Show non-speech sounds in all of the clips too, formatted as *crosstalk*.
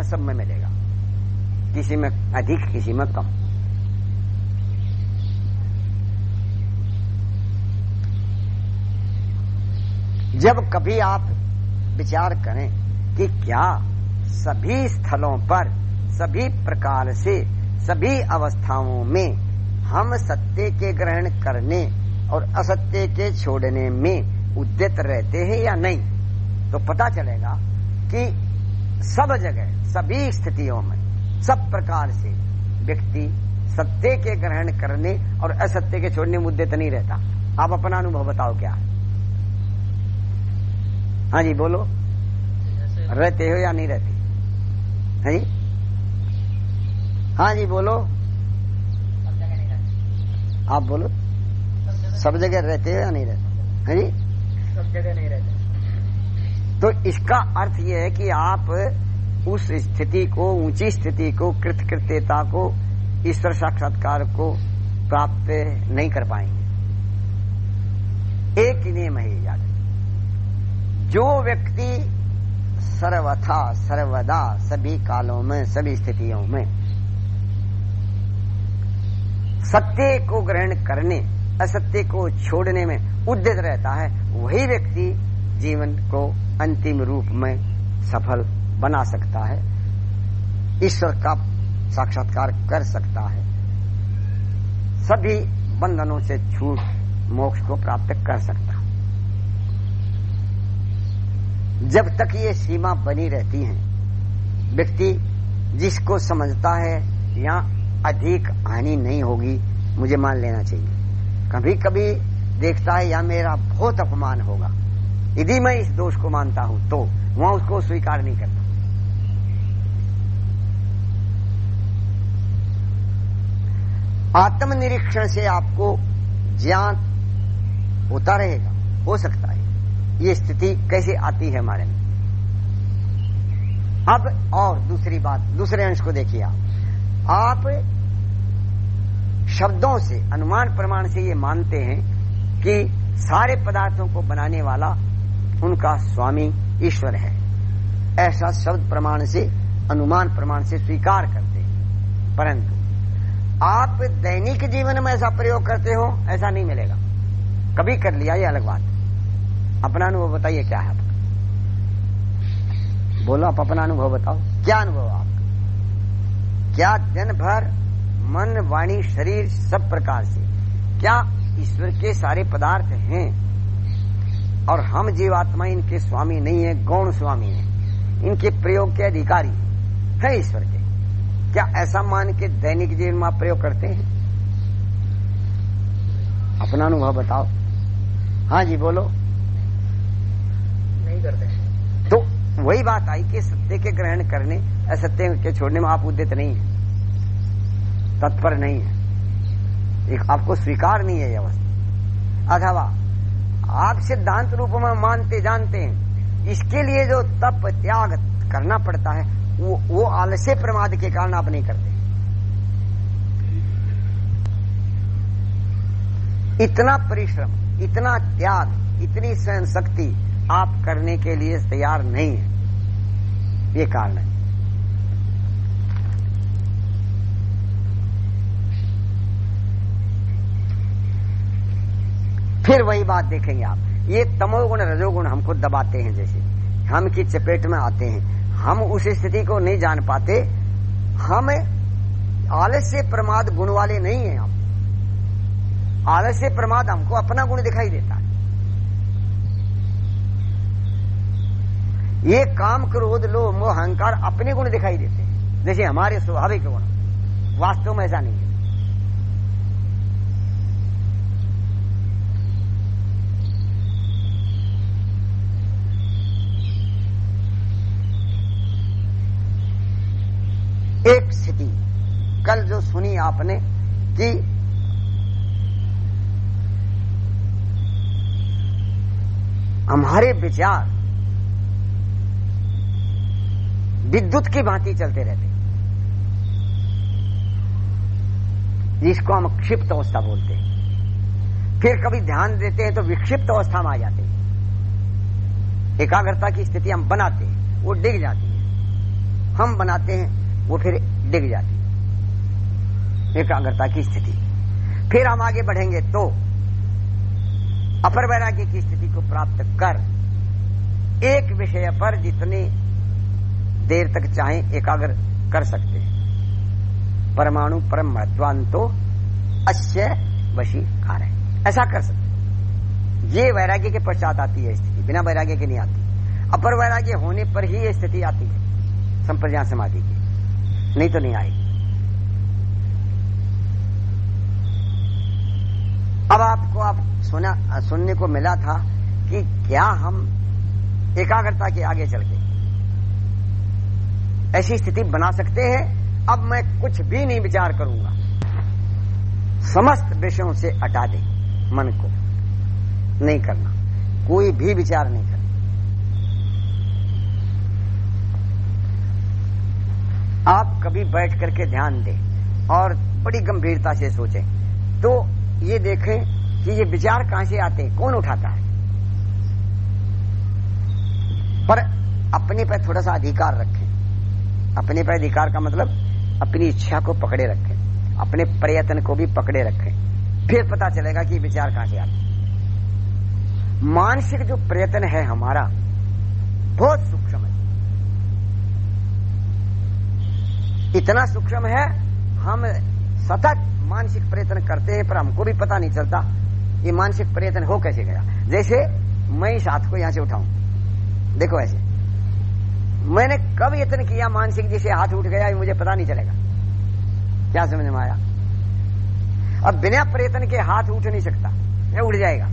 में सब में मिलेगा। किसी में अधिक, किसी में कम। जब कभी आप विचार करें कि क्या सभी स्थलों पर, सभी प्रकार से, सभी अवस्थाओं में हम सत्य के ग्रहण करने और असत्य के छोड़ने में उद्यत रहते हैं या नहीं तो पता चलेगा कि सब जगह, सभी स्थितियों में, सब प्रकार से व्यक्ति सत्य के ग्रहण करने और असत्य के छोड़ने मुद्दे तो नहीं रहता। आप अपना अनुभव बताओ क्या? है हाँ जी, बोलो। रहते हो या नहीं रहते? हाँ जी? हाँ जी, बोलो। आप बोलो। सब जगह रहते हो या नहीं रहते? हाँ जी? सब जगह नहीं रहते। तो इसका अर्थ यह है कि आप उस स्थिति को, ऊँची स्थिति को, कृतकृत्यता को, ईश्वर साक्षात्कार को प्राप्त नहीं कर पाएँगे। एक नियम है याद जो व्यक्ति सर्वथा, सर्वदा, सभी कालों में, सभी स्थितियों में सत्य को ग्रहण करने, असत्य को छोड़ने में उद्यत रहता है, वही व्यक्ति जीवन को अंतिम रूप में सफल बना सकता है, ईश्वर का साक्षात्कार कर सकता है। सभी बंधनों से छूट मोक्ष को प्राप्त कर सकता जब तक ये सीमा बनी रहती है, व्यक्ति जिसको समझता है यहाँ अधिक हानि नहीं होगी, मुझे मान लेना चाहिए। कभी कभी देखता है या मेरा बहुत अपमान होगा। यदि मैं इस दोष को मानता हूँ तो वहाँ उसको स्वीकार नहीं करता। आत्मनिरीक्षण से आपको ज्ञान होता रहेगा, हो सकता है। ये स्थिति कैसे आती है हमारे में? अब और दूसरी बात, दूसरे अंश को देखिए आप। आप शब्दों से, अनुमान प्रमाण से ये मानते हैं कि सारे पदार्थों को बनाने वाला उनका स्वामी ईश्वर है। ऐसा शब्द प्रमाण से, अनुमान प्रमाण से स्वीकार करते हैं। परंतु, आप दैनिक जीवन में ऐसा प्रयोग करते हो, ऐसा नहीं मिलेगा। कभी कर लिया, ये अलग बात। अपना अनुभव बताइए, क्या है आपका? बोलो, आप अपना अनुभव बताओ। क्या अनुभव आपका? क्या दिन भर मन, वाणी, शरीर सब प्रकार से, क्या ईश्वर के सारे पदार्थ हैं? और हम जीवात्मा इनके स्वामी नहीं है गौण स्वामी है। इनके प्रयोग के अधिकारी है ईश्वर के। क्या ऐसा मान के दैनिक जीवन में आप प्रयोग करते हैं? अपना अनुभव बताओ। हाँ जी बोलो। नहीं करते। तो वही बात आई कि सत्य के ग्रहण करने असत्य के छोड़ने में आप उद्यत नहीं है। तत्पर नहीं है। एक आपको स्वीकार नहीं है यह अवस्था। अथवा आप सिद्धांत रूप में मानते, जानते हैं। इसके लिए जो तप त्याग करना पड़ता है, वो वो आलस्य प्रमाद के कारण आप नहीं करते। इतना परिश्रम, इतना त्याग, इतनी सहन शक्ति आप करने के लिए तैयार नहीं है। ये कारण है। फिर वही बात देखेंगे आप। ये तमोगुण, रजोगुण हमको दबाते हैं जैसे। हम की चपेट में आते हैं। हम उस स्थिति को नहीं जान पाते। हम आलस्य प्रमाद गुण वाले नहीं है हम। आलस्य प्रमाद हमको अपना गुण दिखाई देता है। ये काम, क्रोध, लोभ, मोह, अहंकार अपने गुण दिखाई देते हैं। जैसे हमारे स्वाभाविक गुण। वास्तव में ऐसा नहीं है। एक स्थिति कल जो सुनी आपने कि हमारे विचार विद्युत की भांति चलते रहते जिसको हम क्षिप्त अवस्था बोलते हैं। फिर कभी ध्यान देते हैं तो विक्षिप्त अवस्था में आ जाते हैं। एकाग्रता की स्थिति हम बनाते हैं, वो डिग जाती है। हम बनाते हैं वो फिर डिग जाती एकाग्रता की स्थिति। फिर हम आगे बढ़ेंगे तो अपर वैराग्य की स्थिति को प्राप्त कर एक विषय पर जितनी देर तक चाहे एकाग्र कर सकते हैं। परमाणु परम महत्वांतो अश्य वशीकार है ऐसा कर सकते ये वैराग्य के पश्चात आती है स्थिति, बिना वैराग्य के नहीं आती। अपर वैराग्य होने पर ही ये स्थिति आती है। संप्रज्ञा समाधि की। नहीं तो नहीं आएगी अब आपको, आप सुना, सुनने को मिला था कि क्या हम एकाग्रता के आगे चल के ऐसी स्थिति बना सकते हैं, अब मैं कुछ भी नहीं विचार करूँगा। समस्त विषयों से हटा दे मन को। नहीं करना। कोई भी विचार नहीं करना। कभी बैठ करके ध्यान दें और बड़ी गंभीरता से सोचें। तो ये देखें कि ये विचार कहाँ से आते हैं, कौन उठाता है? पर अपने पर थोड़ा सा अधिकार रखें। अपने पर अधिकार का मतलब अपनी इच्छा को पकड़े रखें, अपने प्रयत्न को भी पकड़े रखें। फिर पता चलेगा कि विचार कहाँ से आते मानसिक जो प्रयत्न है हमारा, बहुत सूक्ष्म है। इतना सूक्ष्म है, हम सतत मानसिक प्रयत्न करते हैं, पर हमको भी पता नहीं चलता ये मानसिक प्रयत्न हो कैसे गया। जैसे मैं इस हाथ को यहाँ से उठाऊं। देखो ऐसे। मैंने कब यत्न किया मानसिक जैसे हाथ उठ गया मुझे पता नहीं चलेगा। क्या समझ में आया? अब बिना प्रयत्न के हाथ उठ नहीं सकता या उठ जाएगा।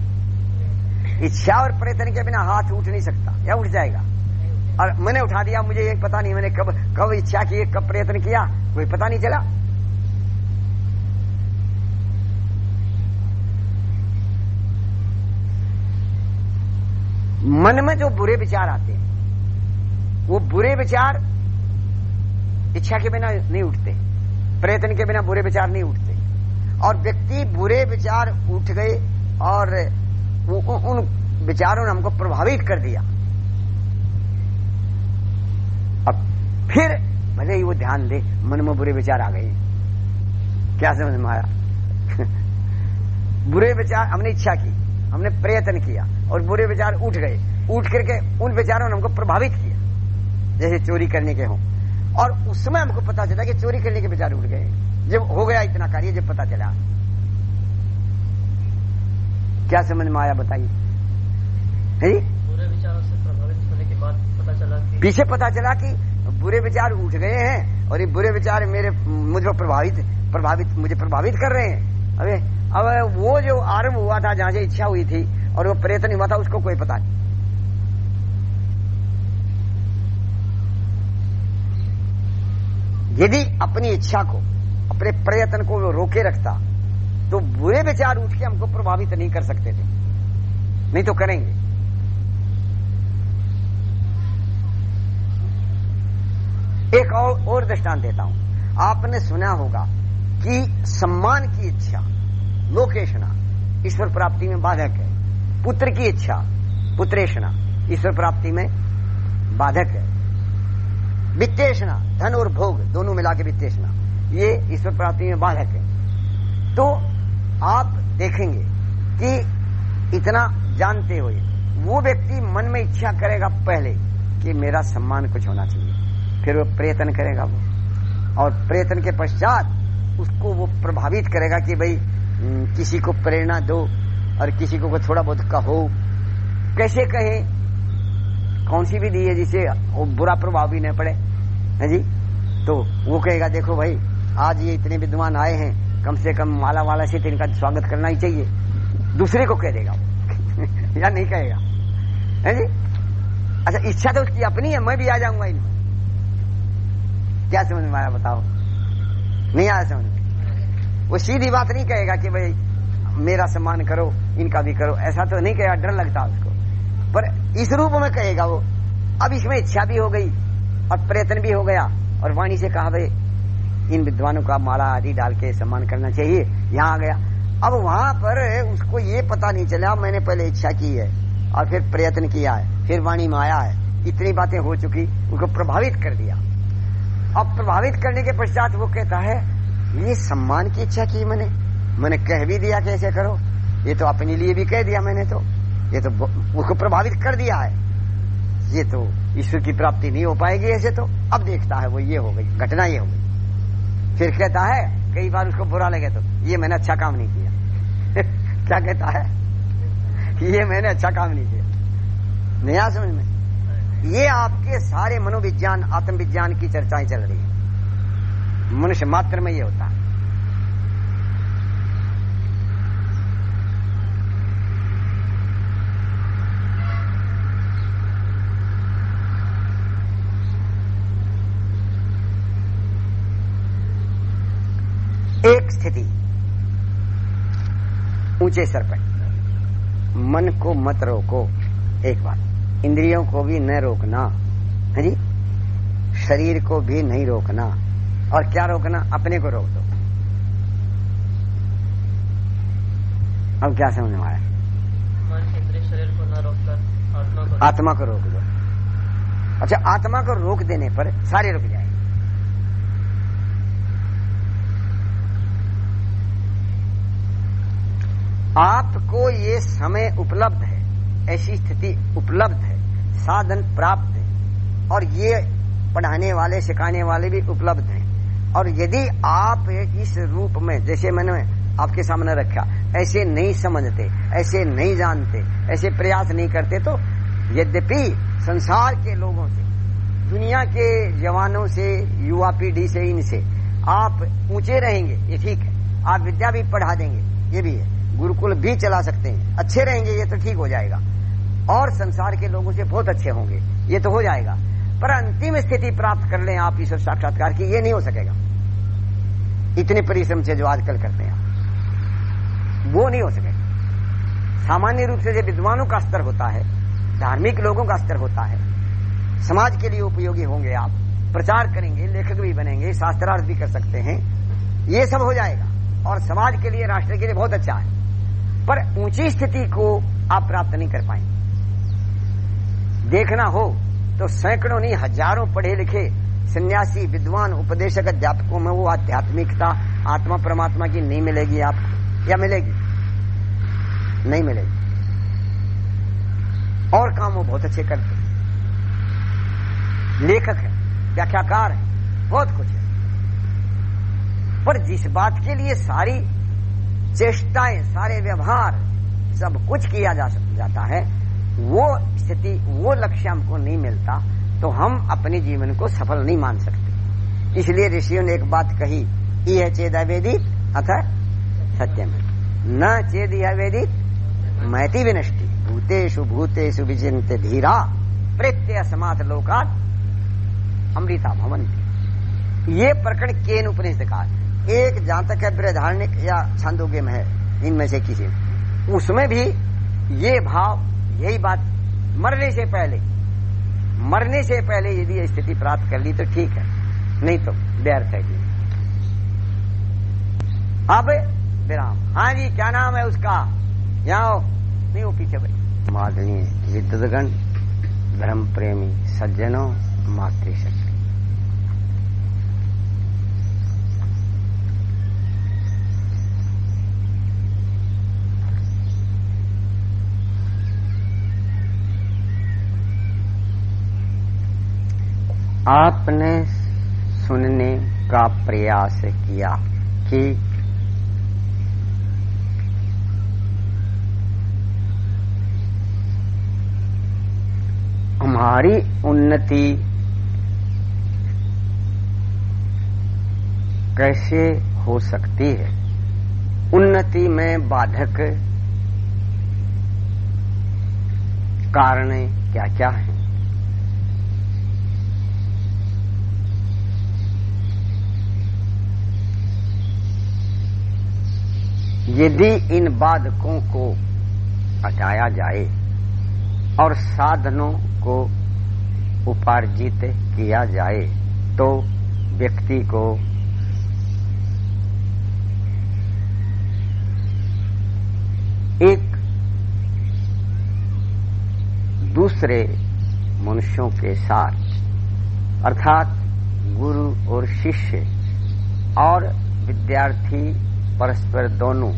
इच्छा और प्रयत्न के बिना हाथ उठ नहीं सकता या उठ जाएगा। और मैंने उठा दिया, मुझे ये पता नहीं, मैंने कब कब इच्छा की, कब प्रयत्न किया, कोई पता नहीं चला। मन में जो बुरे विचार आते हैं, वो बुरे विचार इच्छा के बिना नहीं उठते, प्रयत्न के बिना बुरे विचार नहीं उठते। और व्यक्ति बुरे विचार उठ गए और उन विचारों ने हमको प्रभावित कर दिया। फिर भले ही वो ध्यान दे मन में बुरे विचार आ गए। क्या समझ में आया? *laughs* बुरे विचार हमने इच्छा की हमने प्रयत्न किया और बुरे विचार उठ गए। उठ करके उन विचारों ने हमको प्रभावित किया जैसे चोरी करने के हों। और उस समय हमको पता चला कि चोरी करने के विचार उठ गए। जब हो गया इतना कार्य जब पता चला। क्या समझ में आया बताइए। बुरे विचारों से प्रभावित होने के बाद पता चला कि पीछे पता चला कि बुरे विचार उठ गए हैं और ये बुरे विचार मेरे, मुझ पर प्रभावित प्रभावित, मुझे प्रभावित कर रहे हैं। अबे, अब वो जो आरंभ हुआ था, जहाँ से इच्छा हुई थी, और वो प्रयत्न हुआ था, उसको कोई पता नहीं। यदि अपनी इच्छा को, अपने प्रयत्न को रोके रखता तो बुरे विचार उठ के हमको प्रभावित नहीं कर सकते थे। नहीं तो करेंगे। एक और, और दृष्टांत देता हूँ। आपने सुना होगा कि सम्मान की इच्छा लोकेशना ईश्वर प्राप्ति में बाधक है। पुत्र की इच्छा पुत्रेशना ईश्वर प्राप्ति में बाधक है। वित्तेषणा धन और भोग दोनों मिला के वित्तेषणा ये ईश्वर प्राप्ति में बाधक है। तो आप देखेंगे कि इतना जानते हुए वो व्यक्ति मन में इच्छा करेगा पहले कि मेरा सम्मान कुछ होना चाहिए। फिर वो प्रयत्न करेगा वो। और प्रयत्न के पश्चात उसको वो प्रभावित करेगा कि भाई किसी को प्रेरणा दो और किसी को थोड़ा बहुत कहो। कैसे कहे? कौन सी भी दी है जिसे वो बुरा प्रभाव भी न पड़े? है जी? तो वो कहेगा, देखो भाई, आज ये इतने विद्वान आए हैं, कम से कम माला वाला से तो इनका स्वागत करना ही चाहिए। दूसरे को कह देगा *laughs* या नहीं कहेगा। है जी? अच्छा इच्छा तो उसकी अपनी है, मैं भी आ जाऊँगा इनमें। क्या समझ में आया बताओ? नहीं आया समझ वो सीधी बात नहीं कहेगा कि भाई, मेरा सम्मान करो, इनका भी करो। ऐसा तो नहीं कहेगा, डर लगता उसको। पर इस रूप में कहेगा वो। अब इसमें इच्छा भी हो गई और प्रयत्न भी हो गया, और वाणी से कहा, भाई, इन विद्वानों का माला आदि डाल के सम्मान करना चाहिए। यहाँ आ गया। अब वहाँ पर उसको ये पता नहीं चला, मैंने पहले इच्छा की है, और फिर प्रयत्न किया है, फिर वाणी में आया है। इतनी बातें हो चुकी, उसको प्रभावित कर दिया। अब प्रभावित करने के पश्चात वो कहता है ये सम्मान की इच्छा की मैंने। मैंने कह भी दिया कि ऐसे करो। ये तो अपने लिए भी कह दिया मैंने तो। ये तो उसको प्रभावित कर दिया है। ये तो ईश्वर की प्राप्ति नहीं हो पाएगी ऐसे तो। अब देखता है वो ये हो गई, घटना ये हो गई। फिर कहता है, कई बार उसको बुरा लगे तो ये मैंने अच्छा काम नहीं किया। *laughs* क्या कहता है? ये मैंने अच्छा काम नहीं किया। नया समझ में? ये आपके सारे मनोविज्ञान, आत्मविज्ञान की चर्चाएँ चल रही है। मनुष्य मात्र में ये होता है। एक स्थिति ऊँचे सर पर। मन को मत रोको, एक बात। इंद्रियों को भी न रोकना, है जी? शरीर को भी नहीं रोकना। और क्या रोकना? अपने को रोक दो। अब क्या समझ में आया? शरीर को न आत्मा को आत्मा को रोक दो। अच्छा आत्मा को रोक देने पर सारे रुक जाए आपको ये समय उपलब्ध है। ऐसी स्थिति उपलब्ध है, साधन प्राप्त है, और ये पढ़ाने वाले, सिखाने वाले भी उपलब्ध हैं। और यदि आप इस रूप में, जैसे मैंने आपके सामने रखा, ऐसे नहीं समझते, ऐसे नहीं जानते, ऐसे प्रयास नहीं करते तो यद्यपि संसार के लोगों से, दुनिया के जवानों से, युवा पीढ़ी से, इनसे, आप ऊँचे रहेंगे, ये ठीक है। आप विद्या भी पढ़ा देंगे, ये भी है। गुरुकुल भी चला सकते हैं। अच्छे रहेंगे, ये तो ठीक हो जाएगा। और संसार के लोगों से बहुत अच्छे होंगे, ये तो हो जाएगा। पर अंतिम स्थिति प्राप्त कर लें आप ईश्वर साक्षात्कार की, ये नहीं हो सकेगा। इतने परिश्रम से जो आजकल करते हैं वो नहीं हो सकेगा। सामान्य रूप से जो विद्वानों का स्तर होता है, धार्मिक लोगों का स्तर होता है, समाज के लिए उपयोगी होंगे आप, प्रचार करेंगे, लेखक भी बनेंगे, शास्त्रार्थ भी कर सकते हैं, ये सब हो जाएगा। और समाज के लिए, राष्ट्र के लिए बहुत अच्छा है। पर ऊँची स्थिति को आप प्राप्त नहीं कर पाएँगे। देखना हो तो सैकड़ों नहीं, हज़ारों पढ़े लिखे, सन्यासी, विद्वान, उपदेशक, अध्यापकों में वो आध्यात्मिकता, आत्मा, परमात्मा की नहीं मिलेगी आपको। या मिलेगी? नहीं मिलेगी। और काम वो बहुत अच्छे करते लेखक है, व्याख्याकार है, बहुत कुछ है। पर जिस बात के लिए सारी चेष्टाएँ, सारे व्यवहार, सब कुछ किया जा जाता है, वो स्थिति, वो लक्ष्य हमको नहीं मिलता तो हम अपने जीवन को सफल नहीं मान सकते। इसलिए ऋषियों ने एक बात कही यह चेद अवेदित अथ सत्यम न चेद अवेदित मैति विनष्टि। भूतेषु भूतेषु विजित धीरा प्रत्यय समात लोकात, अमृता भवंती ये प्रकरण केन उपनिषद का एक जहाँ तक है बृहधारण्य या छांदोग्य में है, इनमें से किसी उसमें भी ये भाव, यही बात मरने से पहले, मरने से पहले यदि स्थिति प्राप्त कर ली तो ठीक है, नहीं तो व्यर्थ है अब विराम। हाँ जी, क्या नाम है उसका? यहाँ नहीं, वो पीछे भाई मादनीय विद्युतगण धर्म प्रेमी सज्जनों, मातृशक्ति। आपने सुनने का प्रयास किया कि हमारी उन्नति कैसे हो सकती है? उन्नति में बाधक कारण क्या क्या है? यदि इन बाधकों को हटाया जाए और साधनों को उपार्जित किया जाए तो व्यक्ति को एक दूसरे मनुष्यों के साथ, अर्थात गुरु और शिष्य और विद्यार्थी परस्पर दोनों,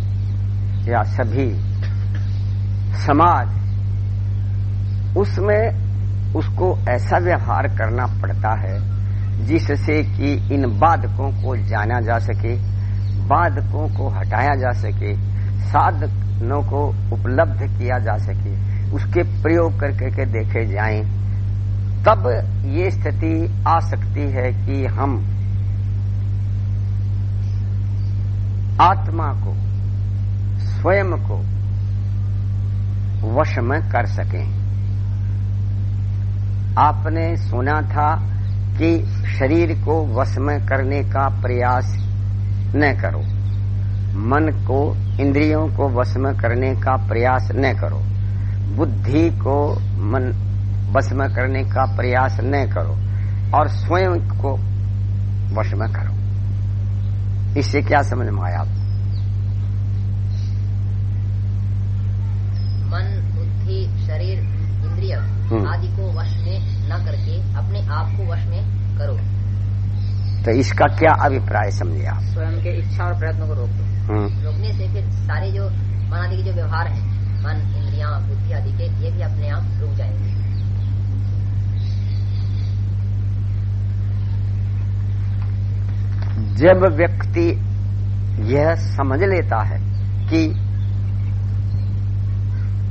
या सभी, समाज, उसमें उसको ऐसा व्यवहार करना पड़ता है, जिससे कि इन बाधकों को जाना जा सके, बाधकों को हटाया जा सके, साधनों को उपलब्ध किया जा सके, उसके प्रयोग करके के देखे जाएँ, तब ये स्थिति आ सकती है कि हम आत्मा को, स्वयं को वश में कर सकें। आपने सुना था कि शरीर को वश में करने का प्रयास न करो। मन को, इंद्रियों को वश में करने का प्रयास न करो। बुद्धि को मन वश में करने का प्रयास न करो और स्वयं को वश में करो। इससे क्या समझ में आया? मन बुद्धि शरीर इंद्रिय हम्म। आदि को वश में न करके अपने आप को वश में करो। तो इसका क्या अभिप्राय समझे आप? स्वयं के इच्छा और प्रयत्न को रोक। दो हम्म, रोकने से फिर सारे जो मन आदि के जो व्यवहार है मन इंद्रिया बुद्धि आदि के ये भी अपने आप रुक जाएँगे। जब व्यक्ति यह समझ लेता है कि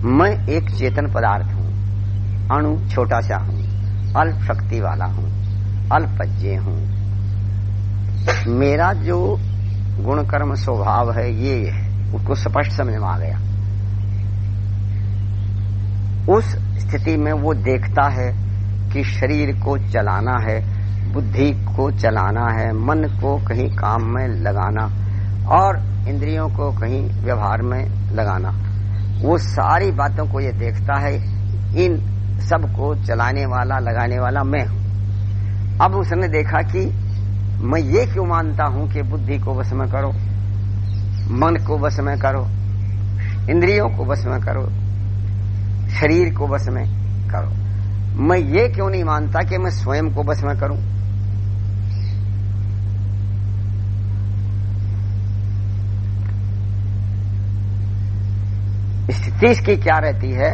मैं एक चेतन पदार्थ हूँ, अणु छोटा सा हूँ, अल्प शक्ति वाला हूँ अल्पज्ञ हूँ, मेरा जो गुण कर्म स्वभाव है, ये है, उसको स्पष्ट समझ में आ गया। उस स्थिति में वो देखता है कि शरीर को चलाना है बुद्धि को चलाना है, मन को कहीं काम में लगाना और इंद्रियों को कहीं व्यवहार में लगाना। वो सारी बातों को ये देखता है, इन सबको चलाने वाला, लगाने वाला मैं हूँ। अब उसने देखा कि मैं ये क्यों मानता हूँ कि बुद्धि को वश में करो, मन को वश में करो, इंद्रियों को वश में करो, शरीर को वश में करो। मैं ये क्यों नहीं मानता कि मैं स्वयं को वश में करूँ? स्थिति इसकी क्या रहती है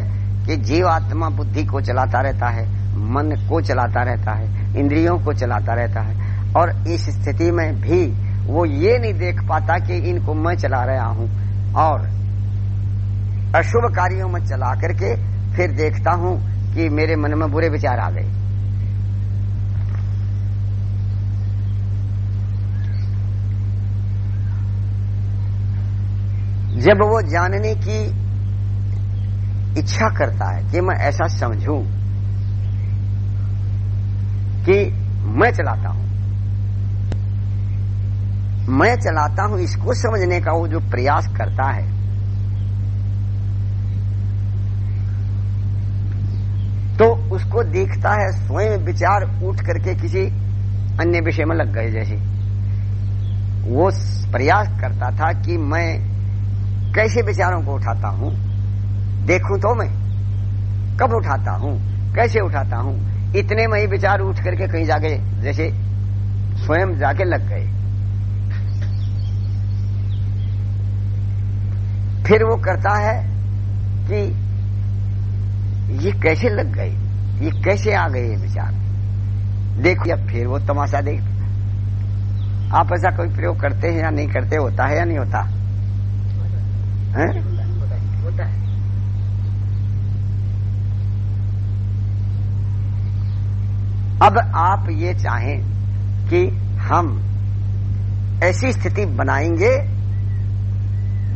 कि जीव आत्मा बुद्धि को चलाता रहता है, मन को चलाता रहता है, इंद्रियों को चलाता रहता है। और इस स्थिति में भी वो ये नहीं देख पाता कि इनको मैं चला रहा हूँ और अशुभ कार्यों में चला करके फिर देखता हूँ कि मेरे मन में बुरे विचार आ गए। जब वो जानने की इच्छा करता है कि मैं ऐसा समझूं कि मैं चलाता हूँ। मैं चलाता हूँ इसको समझने का वो जो प्रयास करता है। तो उसको देखता है, स्वयं विचार उठ करके किसी अन्य विषय में लग गए, जैसे वो प्रयास करता था कि मैं कैसे विचारों को उठाता हूँ। देखूँ तो मैं। कब उठाता हूँ? कैसे उठाता हूँ? इतने में ही विचार उठ करके कहीं जाके जैसे स्वयं जाके लग गए। फिर वो करता है कि ये कैसे लग गए? ये कैसे आ गए ये विचार? देखो, या फिर वो तमाशा देख। आप ऐसा कोई प्रयोग करते हैं या नहीं करते? होता है या नहीं होता? है? होता है। अब आप ये चाहें कि हम ऐसी स्थिति बनाएँगे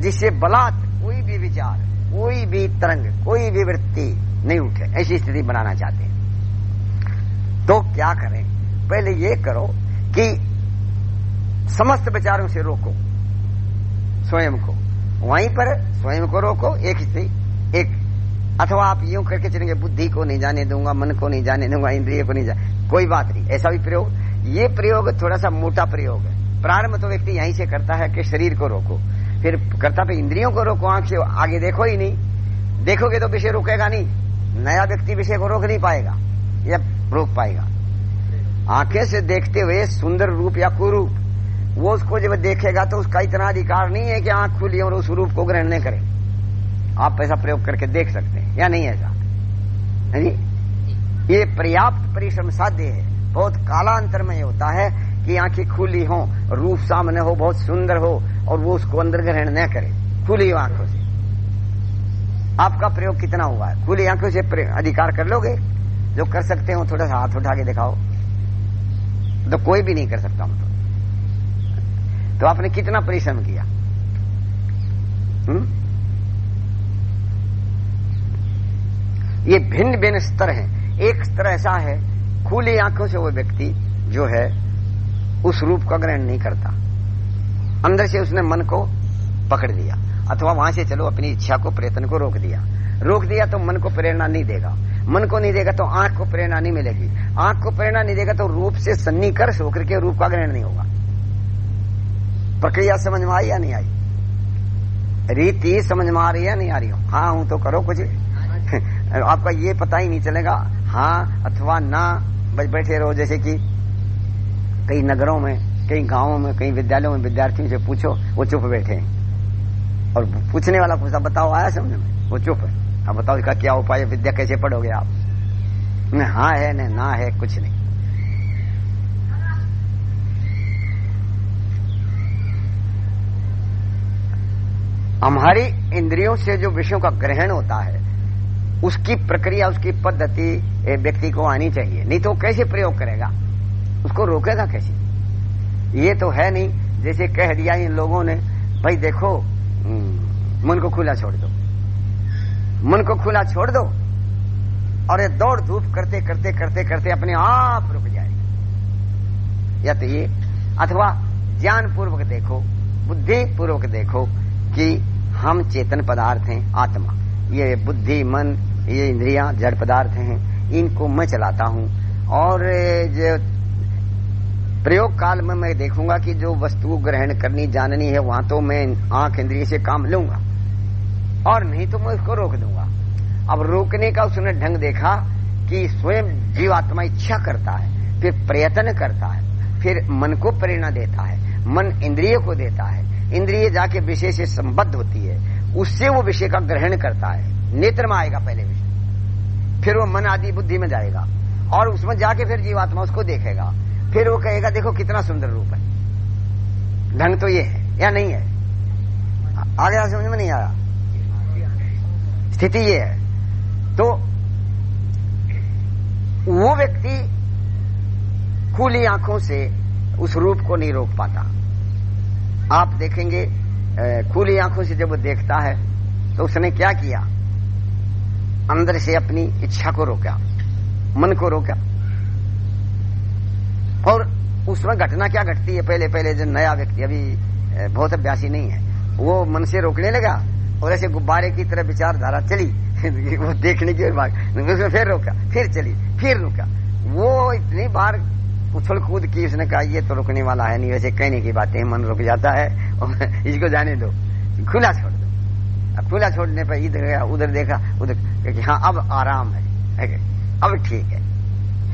जिससे बलात् कोई भी विचार, कोई भी तरंग, कोई भी वृत्ति नहीं उठे। ऐसी स्थिति बनाना चाहते हैं। तो क्या करें? पहले ये करो कि समस्त विचारों से रोको, स्वयं को। वहीं पर स्वयं को रोको, एक स्थिति एक। अथवा आप यूँ करके चलेंगे, बुद्धि को नहीं जाने दूँगा, मन को नहीं जाने दूँगा, इंद्रिय को नहीं जाने कोई बात नहीं, ऐसा भी प्रयोग, ये प्रयोग थोड़ा सा मोटा प्रयोग है। प्रारंभ तो व्यक्ति यहीं से करता है कि शरीर को रोको। फिर करता तो इंद्रियों को रोको, आँख से आगे देखो ही नहीं। देखोगे तो विषय रोकेगा नहीं। नया व्यक्ति विषय को रोक नहीं पाएगा, या रोक पाएगा। आँखें से देखते हुए सुंदर रूप या कुरूप, वो उसको जब देखेगा तो उसका इतना अधिकार नहीं है कि आँख खुली और उस रूप को ग्रहण नहीं करे। आप ऐसा प्रयोग करके देख सकते हैं, या नहीं ऐसा? है? ये पर्याप्त परिश्रम साध्य है। बहुत कालांतर में होता है कि आँखें खुली हो रूप सामने हो, बहुत सुंदर हो, और वो उसको अंदर ग्रहण न करे। खुली आँखों से। आपका प्रयोग कितना हुआ है? खुली आँखों से अधिकार कर लोगे? जो कर सकते हो, थोड़ा सा हाथ उठा के दिखाओ। तो कोई भी नहीं कर सकता हूँ तो। तो आपने कितना परिश्रम किया? हुँ? ये भिन्न भिन्न स्तर हैं। एक तरह ऐसा है, खुली आँखों से वो व्यक्ति जो है, उस रूप का ग्रहण नहीं करता। अंदर से उसने मन को पकड़ लिया, अथवा वहाँ से चलो अपनी इच्छा को, प्रयत्न को रोक दिया। रोक दिया तो मन को प्रेरणा नहीं देगा। मन को नहीं देगा तो आँख को प्रेरणा नहीं मिलेगी। आँख को प्रेरणा नहीं देगा तो रूप से सन्निकर्ष होकर के रूप का ग्रहण नहीं होगा। प्रक्रिया समझ में आई या नहीं आई? रीति समझ में आ रही है नहीं आ रही हो? हाँ हूँ तो करो कुछ *laughs* आपका ये पता ही नहीं चलेगा हाँ अथवा ना बैठे रहो जैसे कि कई नगरों में, कई गाँवों में, कई विद्यालयों में विद्यार्थियों से पूछो, वो चुप बैठे हैं। और पूछने वाला पूछा बताओ, आया समझ में वो चुप है। अब बताओ, इसका क्या उपाय विद्या कैसे पढ़ोगे आप? न हाँ है, न, ना है, कुछ नहीं। हमारी इंद्रियों से जो विषयों का ग्रहण होता है उसकी प्रक्रिया, उसकी पद्धति व्यक्ति को आनी चाहिए। नहीं तो कैसे प्रयोग करेगा? उसको रोकेगा कैसे? ये तो है नहीं। जैसे कह दिया इन लोगों ने, भाई देखो मन को खुला छोड़ दो। मन को खुला छोड़ दो और ये दौड़ धूप करते करते करते करते अपने आप रुक जाएगा। या तो ये, अथवा ज्ञान पूर्वक देखो बुद्धि पूर्वक देखो कि हम चेतन पदार्थ हैं, आत्मा। ये बुद्धि, मन ये इंद्रियाँ, जड़ पदार्थ हैं, इनको मैं चलाता हूँ। और जो प्रयोग काल में मैं देखूँगा कि जो वस्तु ग्रहण करनी, जाननी है, वहाँ तो मैं आँख इंद्रिय से काम लूँगा। और नहीं तो मैं उसको रोक दूँगा। अब रोकने का उसने ढंग देखा कि स्वयं जीवात्मा इच्छा करता है, फिर प्रयत्न करता है, फिर मन को प्रेरणा देता है, मन इंद्रिय को देता है। इंद्रिय जाके विषय से संबद्ध होती है, उससे वो विषय का ग्रहण करता है। नेत्र में आएगा पहले विषय फिर वो मन आदि बुद्धि में जाएगा। और उसमें जाके फिर जीवात्मा उसको देखेगा। फिर वो कहेगा, देखो, कितना सुंदर रूप है। ढंग तो ये है, या नहीं है? आगे समझ में नहीं आया? स्थिति ये है। तो वो व्यक्ति खुली आँखों से उस रूप को नहीं रोक पाता। आप देखेंगे खुली आँखों से जब वो देखता है तो उसने क्या किया? अंदर से अपनी इच्छा को रोका, मन को रोका। और उसमें घटना क्या घटती है? पहले पहले जो नया व्यक्ति, अभी बहुत अभ्यासी नहीं है। वो मन से रोकने लगा और ऐसे गुब्बारे की तरह विचारधारा चली। *laughs* वो देखने की बात, उसमें फिर रोका, फिर चली, फिर रोका। वो इतनी बार उछल कूद की उसने कहा, ये तो रुकने वाला है नहीं। वैसे कहने की बातें, मन रुक जाता है और *laughs* इसको जाने दो। खुला दो अब खुला छोड़ने पर इधर गया, उधर देखा, उधर कि हाँ अब आराम है अब ठीक है।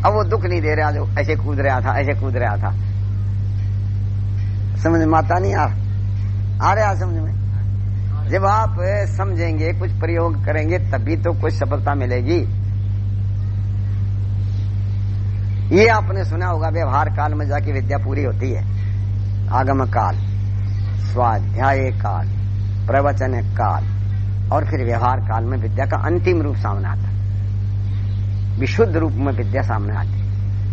अब वो दुख नहीं दे रहा जो ऐसे कूद रहा था, ऐसे कूद रहा था। समझ में आता नहीं आ आ रहा समझ में? जब आप समझेंगे, कुछ प्रयोग करेंगे, तभी तो कुछ सफलता मिलेगी। ये आपने सुना होगा, व्यवहार काल में जाके विद्या पूरी होती है। आगम काल स्वाध्याय काल। प्रवचन काल और फिर व्यवहार काल में विद्या का अंतिम रूप सामने आता। विशुद्ध रूप में विद्या सामने आती,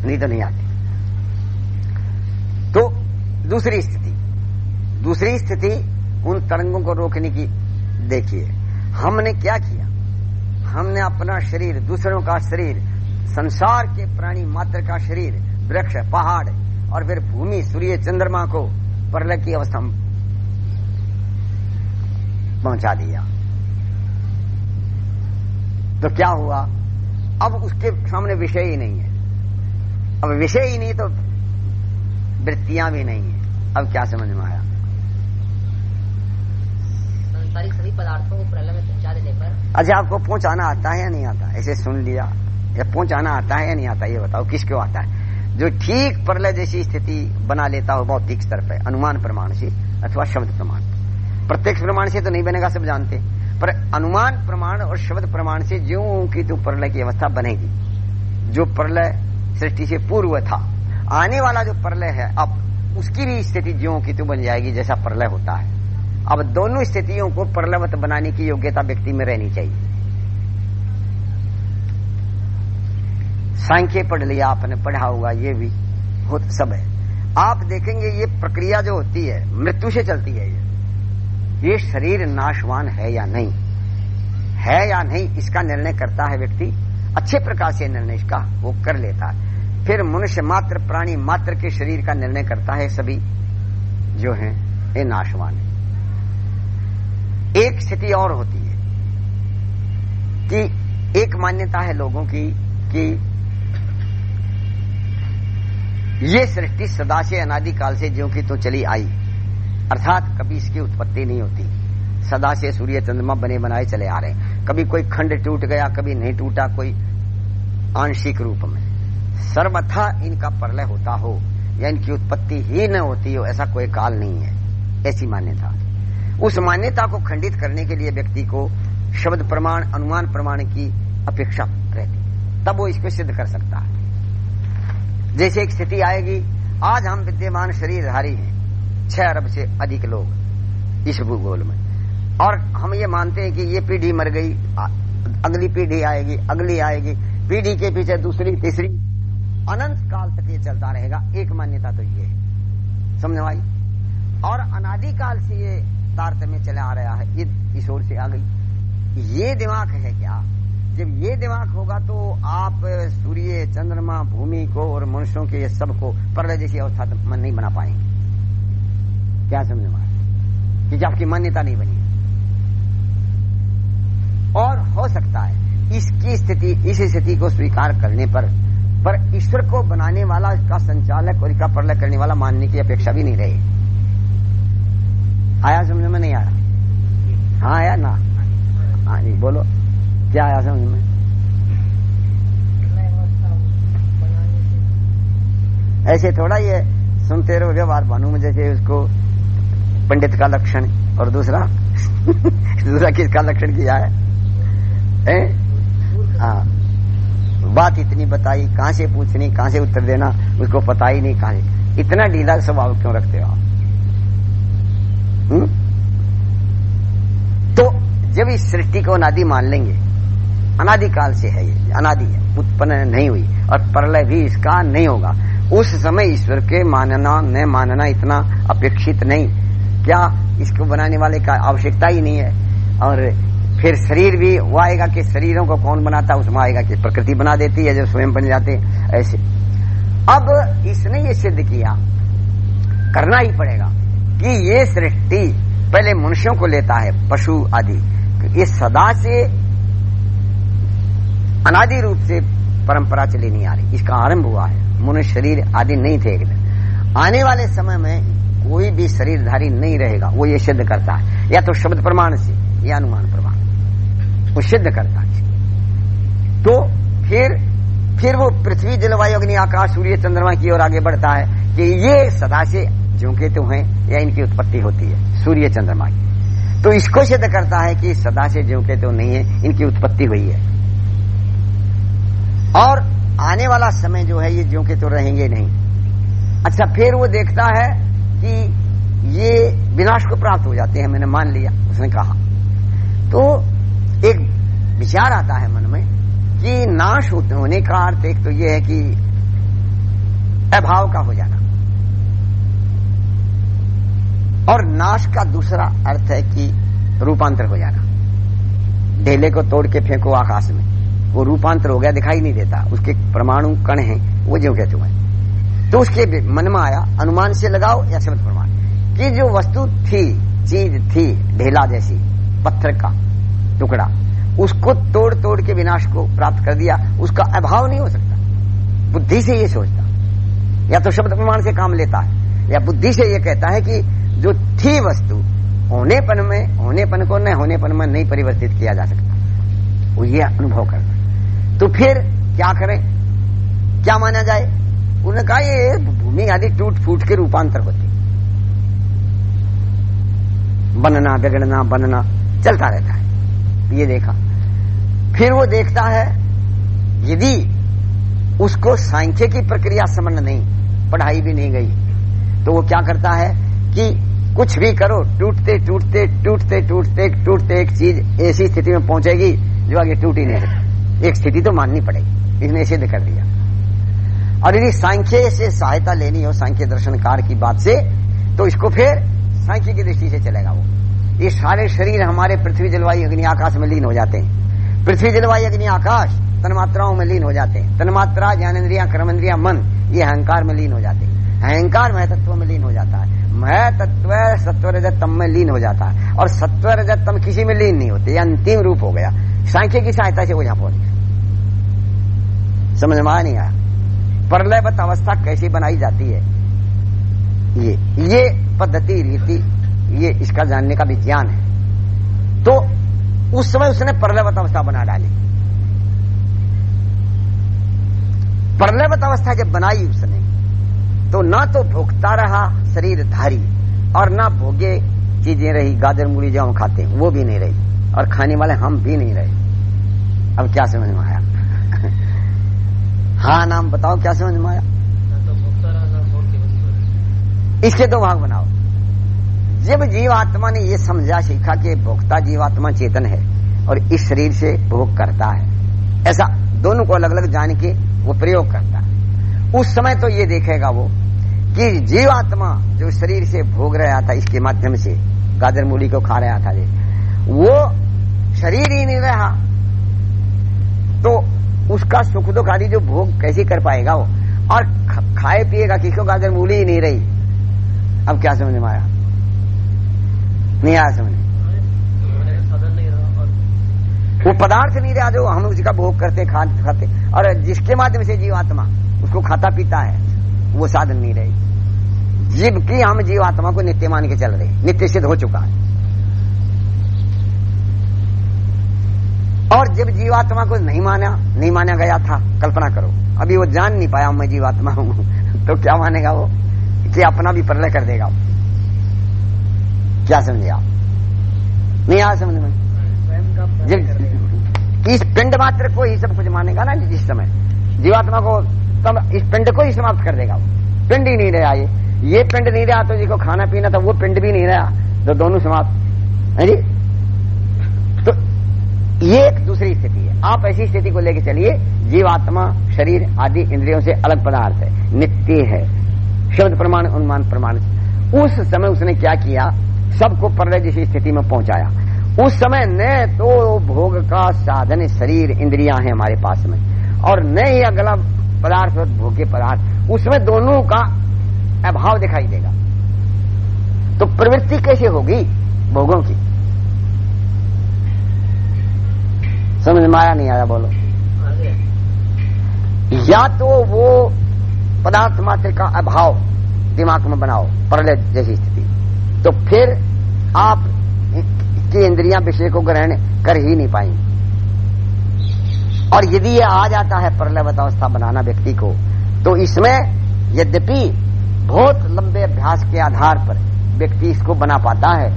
नहीं तो नहीं आती। तो दूसरी स्थिति दूसरी स्थिति उन तरंगों को रोकने की, देखिए, हमने क्या किया? हमने अपना शरीर, दूसरों का शरीर, संसार के प्राणी मात्र का शरीर, वृक्ष, पहाड़ और फिर भूमि, सूर्य, चंद्रमा को प्रलय की अवस्था पहुँचा दिया। तो क्या हुआ? अब उसके सामने विषय ही नहीं है। अब विषय ही नहीं तो वृत्तियाँ भी नहीं है। अब क्या समझ में आया? सांसारिक सभी पदार्थों को प्रलय में पहुँचा देने पर अच्छा आपको पहुंचाना आता है या नहीं आता? ऐसे सुन लिया। या पहुंचाना आता है या नहीं आता ये बताओ किसको आता है? जो ठीक प्रलय जैसी स्थिति बना लेता हो भौतिक स्तर पर अनुमान प्रमाण से अथवा शब्द प्रमाण प्रत्यक्ष प्रमाण से तो नहीं बनेगा, सब जानते पर अनुमान प्रमाण और शब्द प्रमाण से ज्यो की तो प्रलय की अवस्था बनेगी। जो प्रलय सृष्टि से पूर्व था, आने वाला जो प्रलय है, अब उसकी भी स्थिति ज्यो की तो बन जाएगी, जैसा प्रलय होता है। अब दोनों स्थितियों को प्रलवत बनाने की योग्यता व्यक्ति में रहनी चाहिए। सांख्य पढ़ लिया आपने, पढ़ा होगा, ये भी सब है। आप देखेंगे, ये प्रक्रिया जो होती है, मृत्यु से चलती है ये। ये शरीर नाशवान है या नहीं? है या नहीं? इसका निर्णय करता है व्यक्ति। अच्छे प्रकार से निर्णय इसका वो कर लेता है। फिर मनुष्य मात्र, प्राणी मात्र के शरीर का निर्णय करता है, सभी जो है, ये नाशवान है। एक स्थिति और होती है कि एक मान्यता है लोगों की कि ये सृष्टि सदा से अनादिकाल से जो की तो चली आई। अर्थात कभी इसकी उत्पत्ति नहीं होती। सदा से सूर्य चंद्रमा बने बनाए चले आ रहे हैं। कभी कोई खंड टूट गया, कभी नहीं टूटा कोई आंशिक रूप में। सर्वथा इनका प्रलय होता हो या इनकी उत्पत्ति ही न होती हो, ऐसा कोई काल नहीं है। ऐसी मान्यता। उस मान्यता को खंडित करने के लिए व्यक्ति को शब्द प्रमाण, अनुमान प्रमाण की अपेक्षा रहती तब वो इसको सिद्ध कर सकता है। जैसे एक स्थिति आएगी, आज हम विद्यमान शरीरधारी हैं। छह अरब से अधिक लोग इस भूगोल में। और हम ये मानते हैं कि ये पीढ़ी मर गई अगली पीढ़ी आएगी, अगली आएगी, पीढ़ी के पीछे दूसरी, तीसरी। अनंत काल तक ये चलता रहेगा, एक मान्यता तो ये है। समझ भाई? और अनादिकाल से ये तारतम्य चला आ रहा है, ये इस ओर से आ गई। ये दिमाग है क्या? जब ये दिमाग होगा तो आप सूर्य, चंद्रमा, भूमि को और मनुष्यों के सबको प्रलय जैसी अवस्था नहीं बना पाएँगे। क्या समझ में क्योंकि आपकी मान्यता नहीं बनी और हो सकता है, इसकी स्थिति, इस स्थिति को स्वीकार करने पर पर ईश्वर को बनाने वाला इसका संचालक और इसका प्रलय करने वाला मानने की अपेक्षा भी नहीं रहे। आया समझ में नहीं आया? हाँ आया ना? हाँ जी, बोलो। क्या आया समझ में? ऐसे थोड़ा ये सुनते रहो, व्यवहार भानु में जैसे उसको पंडित का लक्षण और दूसरा *laughs* दूसरा किसका लक्षण किया है, है? हाँ। बात इतनी बताई कहाँ से पूछनी कहाँ से उत्तर देना उसको पता ही नहीं कहाँ से इतना ढीला स्वभाव क्यों रखते हो आप? तो जब इस सृष्टि को अनादि मान लेंगे अनादिकाल से है ये अनादि है उत्पन्न नहीं हुई और प्रलय भी इसका नहीं होगा। उस समय ईश्वर के मानना न मानना इतना अपेक्षित नहीं। क्या इसको बनाने वाले का आवश्यकता ही नहीं है? और फिर शरीर भी, वो आएगा कि शरीरों को कौन बनाता उसमें आएगा कि प्रकृति बना देती है जो स्वयं बन जाते ऐसे। अब इसने ये सिद्ध किया, करना ही पड़ेगा कि ये सृष्टि पहले मनुष्यों को लेता है, पशु आदि। ये सदा से अनादि रूप से परंपरा चली नहीं आ रही। इसका आरंभ हुआ है। मनुष्य शरीर आदि नहीं थे। आने वाले समय में कोई भी शरीरधारी नहीं रहेगा, वो ये सिद्ध करता है। या तो शब्द प्रमाण से, या अनुमान प्रमाण वो सिद्ध करता है। तो फिर फिर वो पृथ्वी, जलवायु, अग्नि, आकाश, सूर्य, चंद्रमा की ओर आगे बढ़ता है कि ये सदा से जो तो हैं, या इनकी उत्पत्ति होती है, सूर्य, चंद्रमा की। तो इसको सिद्ध करता है कि सदा से जो तो नहीं है, इनकी उत्पत्ति हुई है। और आने वाला समय जो है, ये के तो रहेंगे नहीं। अच्छा फिर वो देखता है कि ये विनाश को प्राप्त हो जाते हैं, मैंने मान लिया, उसने कहा। तो एक विचार आता है मन में कि नाश होते होने का अर्थ एक तो ये है कि अभाव का हो जाना। और नाश का दूसरा अर्थ है कि रूपांतर हो जाना। ढेले को तोड़ के फेंको आकाश में, वो रूपांतर हो गया, दिखाई नहीं देता। उसके परमाणु कण हैं, वो जो कहते हुए तो उसके मन में आया, अनुमान से लगाओ या शब्द प्रमाण कि जो वस्तु थी, चीज़ थी, ढेला जैसी, पत्थर का टुकड़ा, उसको तोड़ तोड़ के विनाश को प्राप्त कर दिया, उसका अभाव नहीं हो सकता। बुद्धि से ये सोचता। या तो शब्द प्रमाण से काम लेता है, या बुद्धि से ये कहता है कि जो थी वस्तु, होनेपन में, होनेपन को न होनेपन में नहीं परिवर्तित किया जा सकता। वो ये अनुभव करता तो फिर क्या करें? क्या माना जाए? उन्होंने कहा, ये भूमि आदि टूट फूट के रूपांतर होती। बनना, बिगड़ना, बनना, चलता रहता है। ये देखा। फिर वो देखता है, यदि उसको सांख्य की प्रक्रिया समझ नहीं, पढ़ाई भी नहीं गई तो वो क्या करता है कि कुछ भी करो, टूटते टूटते टूटते टूटते टूटते, एक चीज़ ऐसी स्थिति में पहुंचेगी जो आगे टूट ही नहीं एक स्थिति तो माननी पड़ेगी। इसने सिद्ध कर दिया। और यदि सांख्य से सहायता लेनी हो, सांख्य दर्शनकार की बात से तो इसको फिर सांख्य की दृष्टि से चलेगा वो। ये सारे शरीर हमारे पृथ्वी जलवायु अग्नि आकाश में लीन हो जाते हैं। पृथ्वी जलवायु अग्नि आकाश तन्मात्राओं में लीन हो जाते हैं। तन्मात्रा, ज्ञानेन्द्रिया, कर्मेंद्रिया, मन, ये अहंकार में लीन हो जाते हैं। अहंकार मह तत्व में लीन हो जाता है। मह तत्व सत्व रजत तम में लीन हो जाता है। और सत्व तम किसी में लीन नहीं होते अंतिम रूप हो गया। सांख्य की सहायता से वो यहाँ पहुँच गया। समझ में आ नहीं आया? प्रलयवत अवस्था कैसी बनाई जाती है? ये ये पद्धति, रीति, ये इसका जानने का विज्ञान है। तो उस समय उसने प्रलयवत अवस्था बना डाली। प्रलयवत अवस्था जब बनाई उसने तो ना तो भोगता रहा शरीर धारी और ना भोगे चीज़ें रही, गाजर, मूली, जो हम खाते हैं, वो भी नहीं रही, और खाने वाले हम भी नहीं रहे। अब क्या समझ में आया? हाँ नाम बताओ, क्या समझ में आया? तो। इसके दो भाग बनाओ। जब जीवात्मा ने ये समझा, सीखा कि भोक्ता जीवात्मा चेतन है और इस शरीर से भोग करता है, ऐसा दोनों को अलग अलग जान के वो प्रयोग करता है। उस समय तो ये देखेगा वो कि जीवात्मा जो शरीर से भोग रहा था, इसके माध्यम से गाजर मूली को खा रहा था ये वो शरीर ही नहीं रहा। तो उसका सुख दुख आदि जो भोग कैसे कर पाएगा वो? और खाए पिएगा किसको? गाजर मूली ही नहीं रही। अब क्या समझ में आया? नहीं आया समझ वो पदार्थ नहीं रहा जो हम उसका भोग करते, खा खाते। और जिसके माध्यम से जीवात्मा उसको खाता पीता है, वो साधन नहीं रही। जीव की हम जीवात्मा को नित्य मान के चल रहे नित्य सिद्ध हो चुका है। और जब जीवात्मा को नहीं माना नहीं माना गया था, कल्पना करो। अभी वो जान नहीं पाया मैं जीवात्मा हूँ। *laughs* तो क्या मानेगा वो? कि अपना भी प्रलय कर देगा क्या समझे आप? नहीं आ समझ में। जब इस पिंड मात्र को ही सब कुछ मानेगा ना, जिस समय। जीवात्मा को तब इस पिंड को ही समाप्त कर देगा वो। पिंड ही नहीं रहा ये। ये पिंड नहीं रहा तो जिसको खाना पीना था, वो पिंड भी नहीं रहा। तो दोनों समाप्त। है जी? तो ये एक दूसरी स्थिति है। आप ऐसी स्थिति को लेकर चलिए, जीवात्मा, शरीर आदि इंद्रियों से अलग पदार्थ है, नित्य है। शब्द प्रमाण उन्मान प्रमाण। उस समय उसने क्या किया? सबको प्रलय जैसी स्थिति में पहुँचाया। उस समय न तो भोग का साधन, शरीर, इंद्रिया है हमारे पास में। और न ही अगला पदार्थ और भोग्य पदार्थ। उसमें दोनों का अभाव दिखाई देगा। तो प्रवृत्ति कैसे होगी? भोगों की। समझ में आया नहीं आया, बोलो। या तो वो पदार्थ मात्र का अभाव दिमाग में बनाओ, प्रलय जैसी स्थिति। तो फिर आप की इंद्रियाँ विषय को ग्रहण कर ही नहीं पाएँगी। और यदि ये आ जाता है प्रलयवत अवस्था बनाना व्यक्ति को तो इसमें यद्यपि बहुत लंबे अभ्यास के आधार पर व्यक्ति इसको बना पाता है।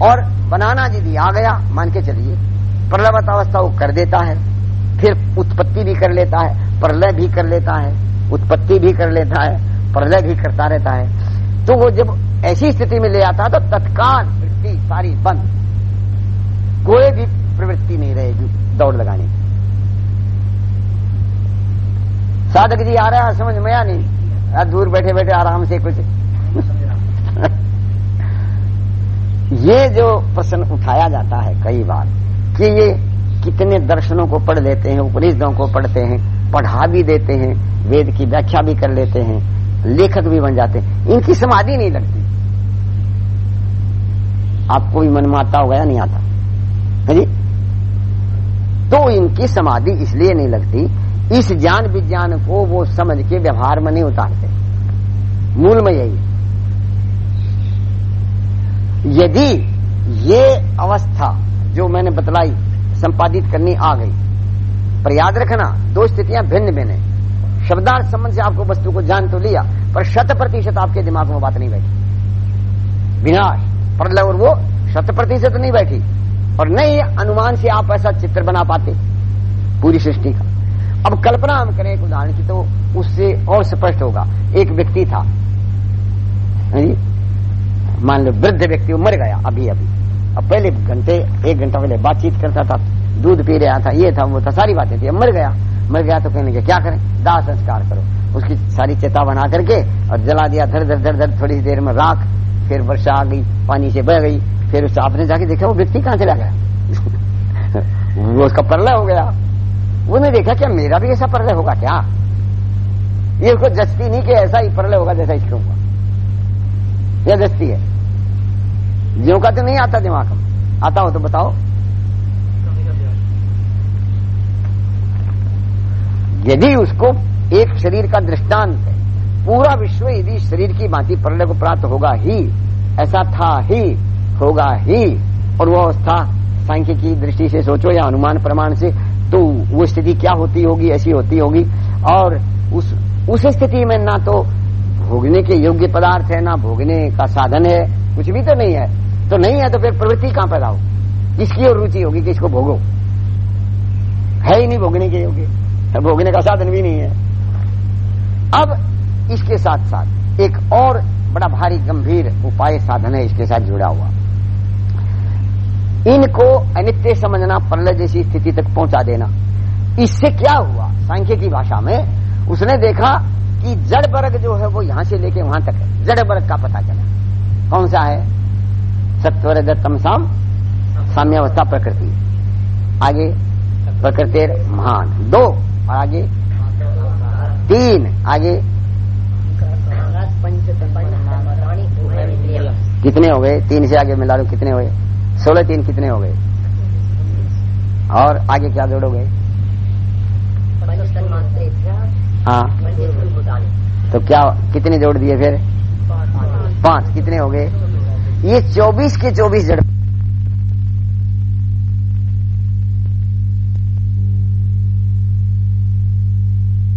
और बनाना यदि आ गया, मान के चलिए प्रलयवत अवस्था वो कर देता है। फिर उत्पत्ति भी कर लेता है, प्रलय भी कर लेता है, उत्पत्ति भी कर लेता है, प्रलय भी करता रहता है। तो वो जब ऐसी स्थिति में ले आता है तो तत्काल वृत्ति सारी बंद। कोई भी प्रवृत्ति नहीं रहेगी दौड़ लगाने की। साधक जी आ रहा है, समझ में या नहीं? दूर बैठे बैठे आराम से कुछ। *laughs* ये जो प्रश्न उठाया जाता है कई बार कि ये कितने दर्शनों को पढ़ लेते हैं, उपनिषदों को पढ़ते हैं, पढ़ा भी देते हैं, वेद की व्याख्या भी कर लेते हैं, लेखक भी बन जाते हैं। इनकी समाधि नहीं लगती। आपको भी मन में आता होगा नहीं आता। है जी? तो इनकी समाधि इसलिए नहीं लगती, इस ज्ञान विज्ञान को वो समझ के व्यवहार में नहीं उतारते। मूल में यही यदि ये अवस्था जो मैंने बतलाई, संपादित करनी आ गई। पर याद रखना, दो स्थितियाँ भिन्न भिन्न है। शब्दार्थ संबंध से आपको वस्तु को जान तो लिया, पर शत प्रतिशत आपके दिमाग में बात नहीं बैठी। विनाश, प्रलय और वो शत प्रतिशत नहीं बैठी। और नहीं, अनुमान से आप ऐसा चित्र बना पाते, पूरी सृष्टि का। अब कल्पना हम करें, एक उदाहरण की तो उससे और स्पष्ट होगा। एक व्यक्ति था हाँ मान लो, वृद्ध व्यक्ति मर गया अभी अभी अब पहले घंटे, एक घंटा पहले बातचीत करता था, दूध पी रहा था, ये था, वो था, सारी बातें थी, अब मर गया। मर गया तो कहने के क्या करें? दाह संस्कार करो। उसकी सारी चेता बना करके और जला दिया, धर धर धर धर, थोड़ी देर में राख, फिर वर्षा आ गई, पानी से बह गई, फिर उस आपने जाके देखा, वो व्यक्ति कहाँ चला गया? *laughs* वो उसका परलय हो गया। उन्हें देखा क्या मेरा भी ऐसा परलय होगा क्या? ये उसको जस्ती नहीं कि ऐसा ही परलय होगा जैसा इसके होगा यह जस्ती है। ज्यो का तो नहीं आता दिमाग। में आता हो तो बताओ। यदि उसको एक शरीर का दृष्टांत है, पूरा विश्व यदि शरीर की भांति प्रलय को प्राप्त होगा ही, ऐसा था ही, होगा ही, और वह अवस्था सांख्य की दृष्टि से सोचो या अनुमान प्रमाण से तो वो स्थिति क्या होती होगी, ऐसी होती होगी, और उस उस स्थिति में ना तो भोगने के योग्य पदार्थ है, ना भोगने का साधन है, कुछ भी तो नहीं है। तो नहीं है तो फिर प्रवृत्ति कहाँ पैदा हो? किसकी और रुचि होगी कि इसको भोगो? है ही नहीं भोगने के योग्य। भोगने का साधन भी नहीं है। अब इसके साथ साथ एक और बड़ा भारी गंभीर उपाय साधन है इसके साथ जुड़ा हुआ। इनको अनित्य समझना, प्रलय जैसी स्थिति तक पहुँचा देना। इससे क्या हुआ? सांख्य की भाषा में उसने देखा कि जड़ वर्ग जो है वो यहाँ से लेके वहाँ तक है। जड़ वर्ग का पता चला। कौन सा है? सत्वर दत्तम साम साम्यावस्था प्रकृति। आगे प्रकृति महान। दो, और आगे, तीन, आगे। कितने हो गए? तीन से आगे मिला लो, कितने हुए सोलह तीन कितने हो गए? और आगे क्या जोड़ोगे? हाँ। तो क्या, कितने जोड़ दिए फिर? पाँच। कितने हो गए? ये चौबीस के चौबीस जड़